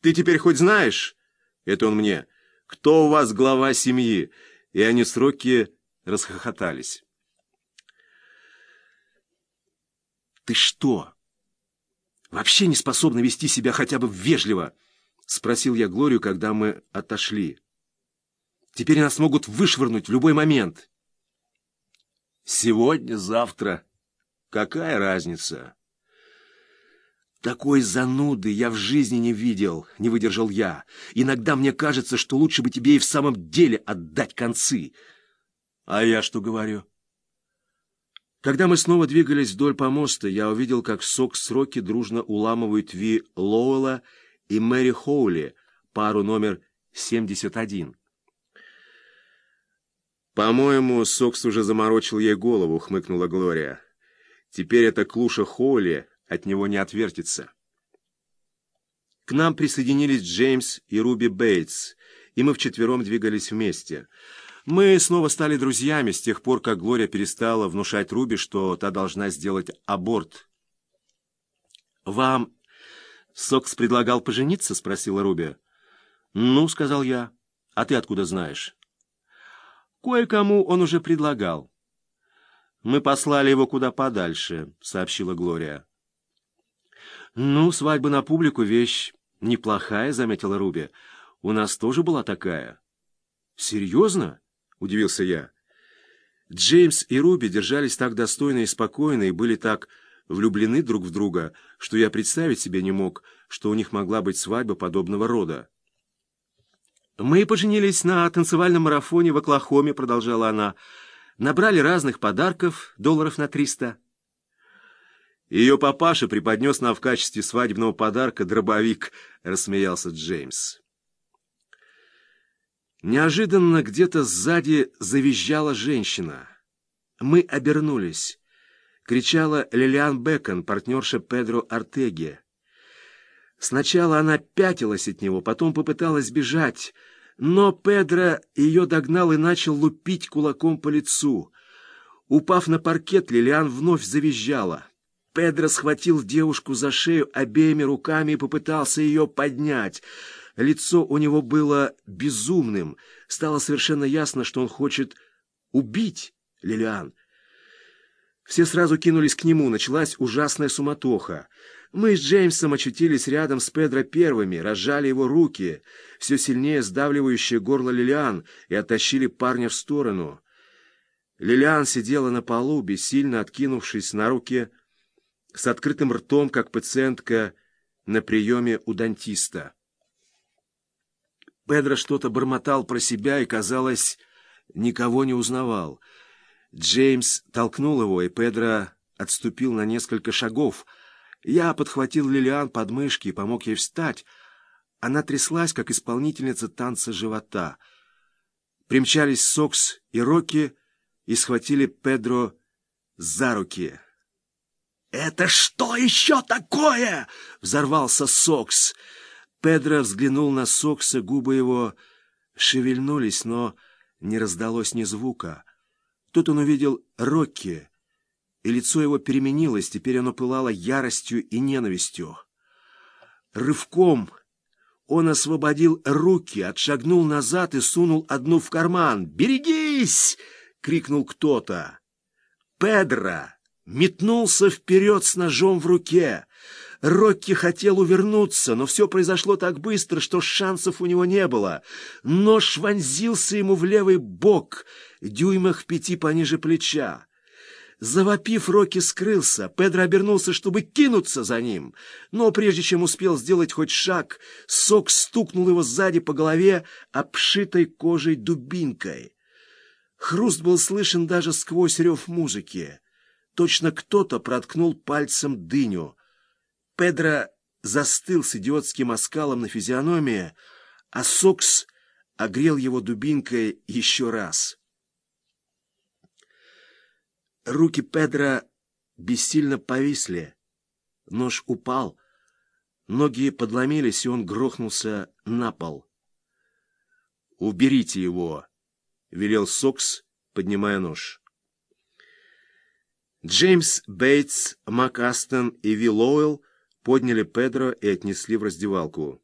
Ты теперь хоть знаешь, это он мне, кто у вас глава семьи? И они с Рокки расхохотались. Ты что, вообще не способна вести себя хотя бы вежливо? Спросил я Глорию, когда мы отошли. Теперь нас могут вышвырнуть в любой момент. Сегодня, завтра. Какая разница? Такой зануды я в жизни не видел, не выдержал я. Иногда мне кажется, что лучше бы тебе и в самом деле отдать концы. А я что говорю? Когда мы снова двигались вдоль помоста, я увидел, как сок с дружно уламывают Ви Лоуэлла и Мэри Хоули, пару номер 71. «По-моему, Сокс уже заморочил ей голову», — хмыкнула Глория. «Теперь эта клуша Хоули от него не отвертится». К нам присоединились Джеймс и Руби Бейтс, и мы вчетвером двигались вместе. Мы снова стали друзьями с тех пор, как Глория перестала внушать Руби, что та должна сделать аборт. «Вам Сокс предлагал пожениться?» — спросила Руби. «Ну», — сказал я. «А ты откуда знаешь?» Кое-кому он уже предлагал. «Мы послали его куда подальше», — сообщила Глория. «Ну, свадьба на публику — вещь неплохая», — заметила Руби. «У нас тоже была такая». «Серьезно?» — удивился я. Джеймс и Руби держались так достойно и спокойно и были так влюблены друг в друга, что я представить себе не мог, что у них могла быть свадьба подобного рода. «Мы поженились на танцевальном марафоне в Оклахоме», — продолжала она. «Набрали разных подарков, долларов на триста». «Ее папаша преподнес нам в качестве свадебного подарка дробовик», — рассмеялся Джеймс. Неожиданно где-то сзади завизжала женщина. Мы обернулись. Кричала Лилиан Бекон, партнерша Педро Артеги. Сначала она пятилась от него, потом попыталась бежать, но Педро ее догнал и начал лупить кулаком по лицу. Упав на паркет, Лилиан вновь завизжала. Педро схватил девушку за шею обеими руками и попытался ее поднять. Лицо у него было безумным. Стало совершенно ясно, что он хочет убить Лилиан. Все сразу кинулись к нему, началась ужасная суматоха. Мы с Джеймсом очутились рядом с Педро первыми, разжали его руки, все сильнее сдавливающее горло Лилиан, и оттащили парня в сторону. Лилиан сидела на полу, бессильно откинувшись на руки, с открытым ртом, как пациентка на приеме у дантиста. Педро что-то бормотал про себя и, казалось, никого не узнавал. Джеймс толкнул его, и Педро отступил на несколько шагов — я подхватил Лилиан под мышки и помог ей встать. Она тряслась, как исполнительница танца живота. Примчались Сокс и Рокки и схватили Педро за руки. «Это что еще такое?» — взорвался Сокс. Педро взглянул на Сокса, губы его шевельнулись, но не раздалось ни звука. Тут он увидел Рокки — и лицо его переменилось, теперь оно пылало яростью и ненавистью. Рывком он освободил руки, отшагнул назад и сунул одну в карман. «Берегись!» — крикнул кто-то. Педро метнулся вперед с ножом в руке. Рокки хотел увернуться, но все произошло так быстро, что шансов у него не было. Нож вонзился ему в левый бок, дюймах пяти пониже плеча. Завопив, Рокки скрылся. Педро обернулся, чтобы кинуться за ним. Но прежде чем успел сделать хоть шаг, сок стукнул его сзади по голове, обшитой кожей дубинкой. Хруст был слышен даже сквозь рев музыки. Точно кто-то проткнул пальцем дыню. Педро застыл с идиотским оскалом на физиономии, а Сокс огрел его дубинкой еще раз. Руки Педра бессильно повисли. Нож упал. Ноги подломились, и он грохнулся на пол. «Уберите его!» — велел Сокс, поднимая нож. Джеймс Бейтс, Мак Астон и Ви Лоуэлл подняли Педро и отнесли в раздевалку.